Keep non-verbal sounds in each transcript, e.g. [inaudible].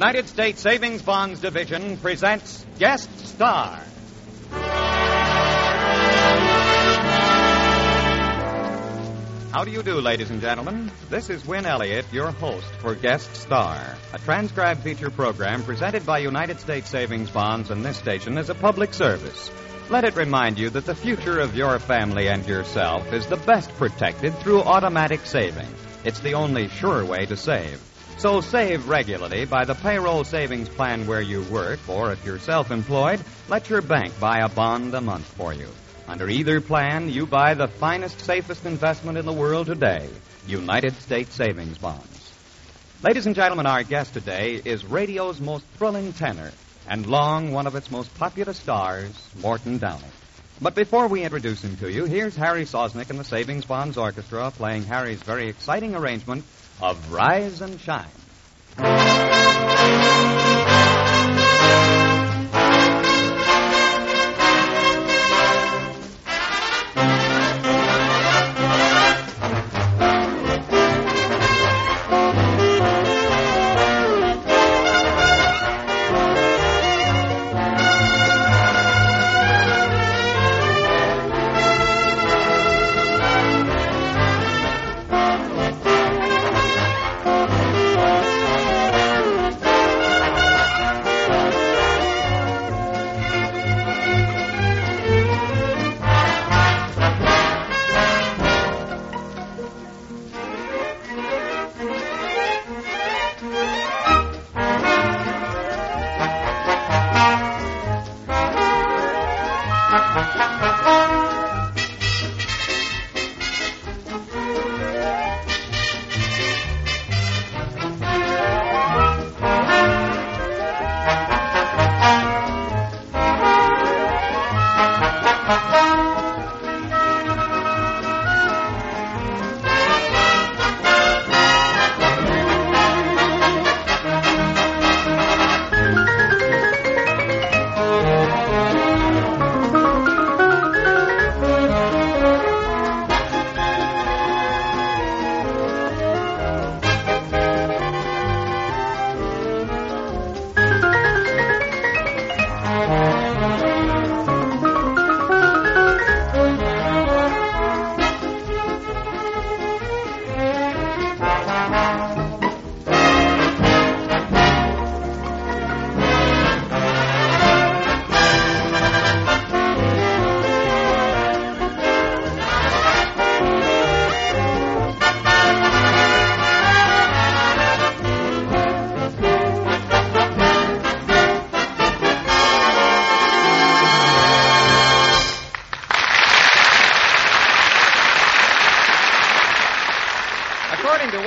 United States Savings Bonds Division presents Guest Star. How do you do, ladies and gentlemen? This is Win Elliott, your host for Guest Star, a transcribed feature program presented by United States Savings Bonds and this station as a public service. Let it remind you that the future of your family and yourself is the best protected through automatic saving. It's the only sure way to save. So save regularly by the payroll savings plan where you work, or if you're self employed, let your bank buy a bond a month for you. Under either plan, you buy the finest, safest investment in the world today United States Savings Bonds. Ladies and gentlemen, our guest today is radio's most thrilling tenor and long one of its most popular stars, Morton Downey. But before we introduce him to you, here's Harry Sosnik and the Savings Bonds Orchestra playing Harry's very exciting arrangement of Rise and Shine.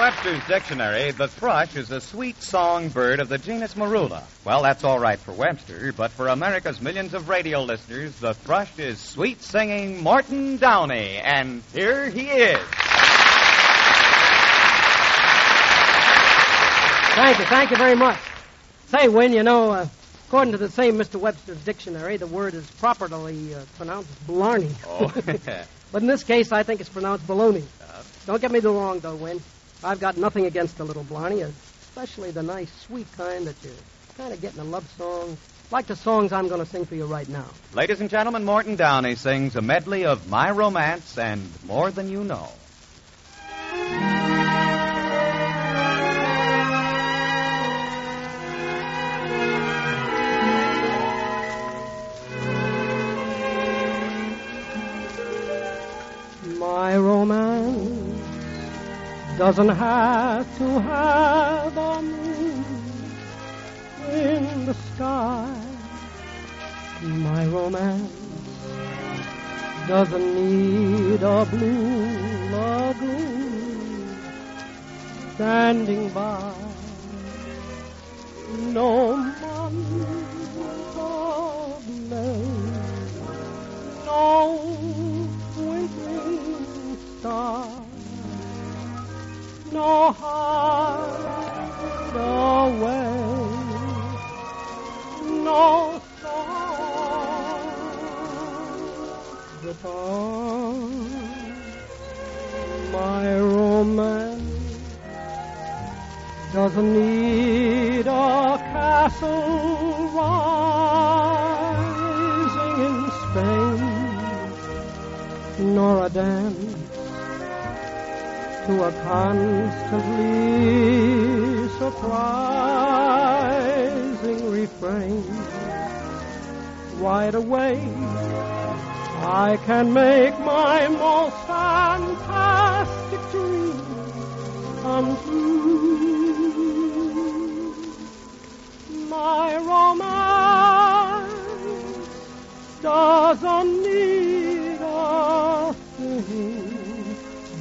Webster's dictionary, the thrush is a sweet song bird of the genus Marula. Well, that's all right for Webster, but for America's millions of radio listeners, the thrush is sweet singing Morton Downey, and here he is. Thank you, thank you very much. Say, Win, you know, uh, according to the same Mr. Webster's dictionary, the word is properly uh, pronounced blarney. Oh, [laughs] but in this case, I think it's pronounced baloney. Don't get me the wrong, though, Win. I've got nothing against the little blarney, especially the nice, sweet kind that you're kind of getting a love song, like the songs I'm going to sing for you right now. Ladies and gentlemen, Morton Downey sings a medley of My Romance and More Than You Know. Doesn't have to have a moon in the sky. My romance doesn't need a blue lagoon standing by. No month of May, no twinkling star, no heart no song upon my romance doesn't need a castle rising in Spain, nor a dance to a constantly surprising refrain. Wide awake, I can make my most fantastic dream come true. My romance doesn't need a thing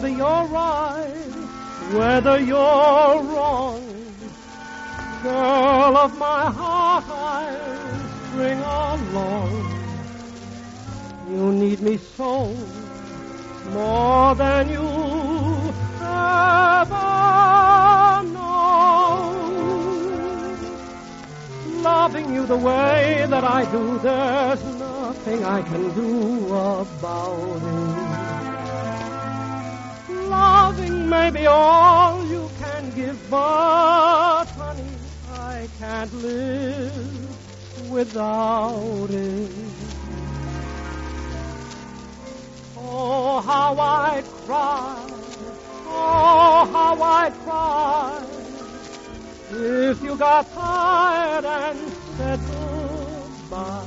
Whether you're right, whether you're wrong, girl of my heart, string along. You need me so more than you ever know. Loving you the way that I do, there's nothing I can do about it. Be all you can give, but honey, I can't live without it. Oh, how I cry, oh, how I cry, if you got tired and said goodbye,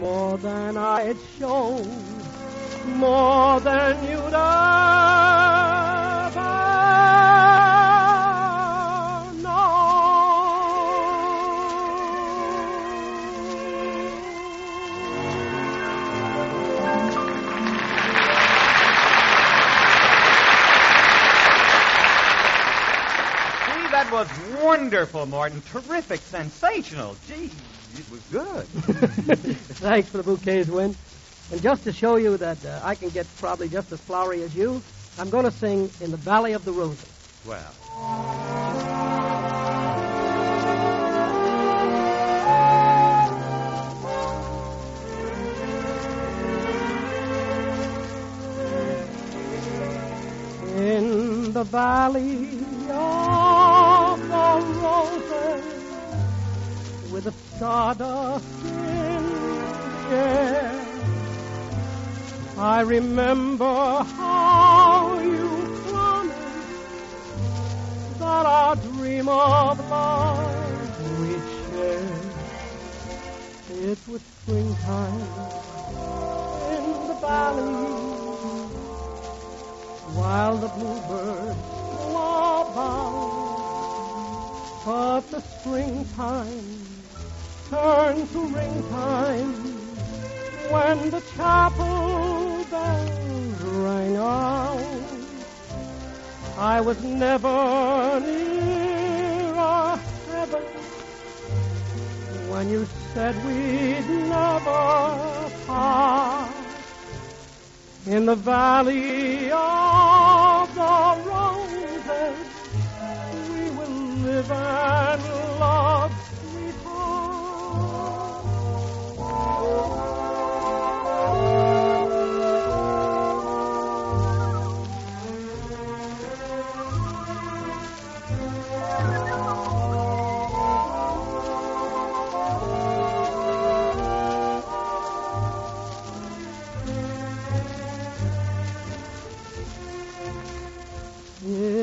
more than I'd show, more than you'd ever was wonderful, Morton. Terrific, sensational. Gee, it was good. [laughs] [laughs] Thanks for the bouquets, Win. And just to show you that uh, I can get probably just as flowery as you, I'm going to sing in the Valley of the Roses. Well, In the Valley with a stardust in air, I remember how you promised that our dream of love we'd share. It was springtime in the valley while the bluebirds But the springtime turned to ringtime when the chapel bells rang out. I was never nearer heaven when you said we'd never part in the valley of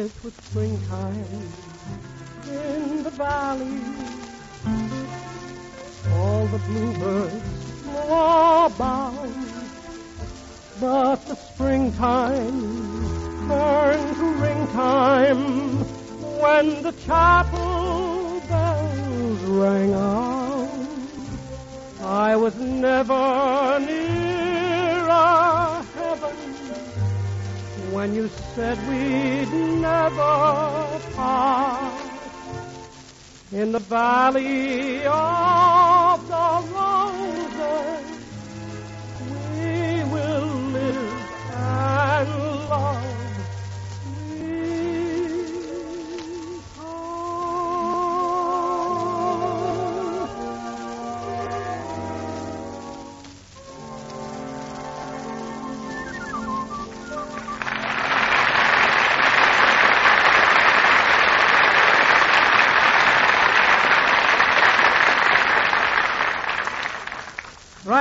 It was springtime in the valley. All the bluebirds flew about. But the springtime turned to ringtime when the chapel bells rang out. I was never nearer when you said we'd never part. In the valley of the roses, we will live and love.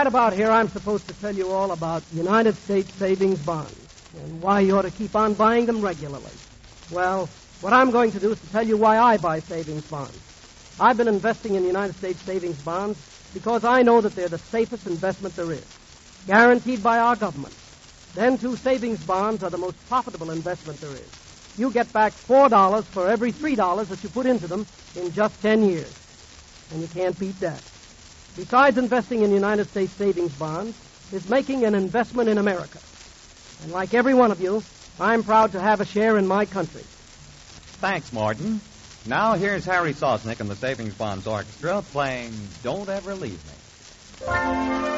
Right about here, I'm supposed to tell you all about United States savings bonds and why you ought to keep on buying them regularly. Well, what I'm going to do is to tell you why I buy savings bonds. I've been investing in United States savings bonds because I know that they're the safest investment there is, guaranteed by our government. Then, too, savings bonds are the most profitable investment there is. You get back $4 for every $3 that you put into them in just 10 years. And you can't beat that. Besides investing in United States savings bonds, is making an investment in America. And like every one of you, I'm proud to have a share in my country. Thanks, Morton. Now here's Harry Sosnik and the Savings Bonds Orchestra playing Don't Ever Leave Me.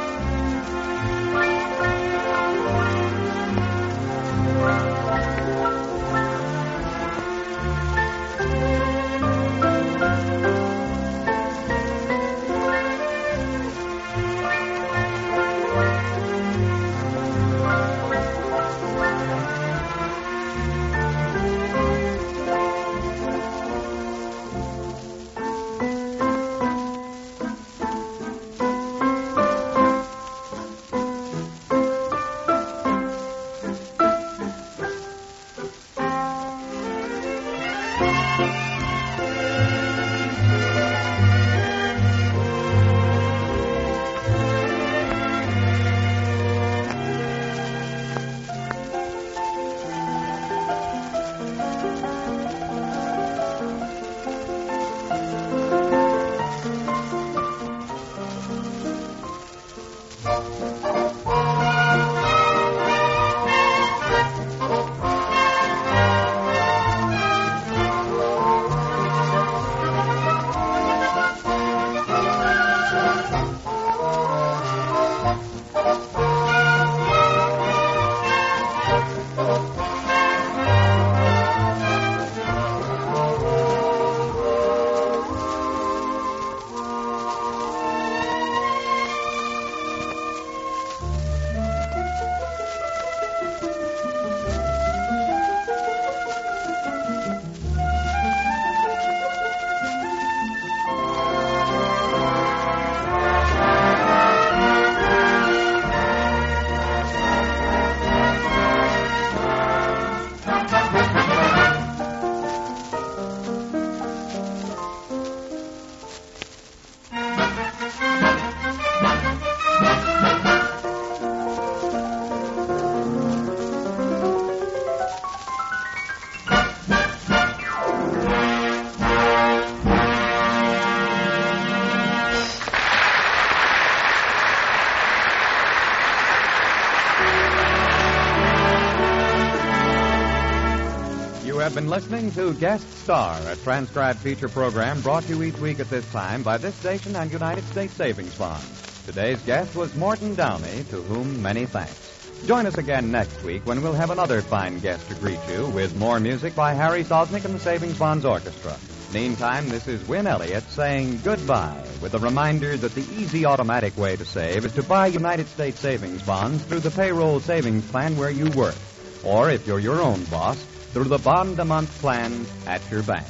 Been listening to Guest Star, a transcribed feature program brought to you each week at this time by this station and United States Savings Bonds. Today's guest was Morton Downey, to whom many thanks. Join us again next week when we'll have another fine guest to greet you with more music by Harry Sosnik and the Savings Bonds Orchestra. Meantime, this is Win Elliott saying goodbye with a reminder that the easy automatic way to save is to buy United States savings bonds through the payroll savings plan where you work. Or if you're your own boss, through the bond a month plan at your bank.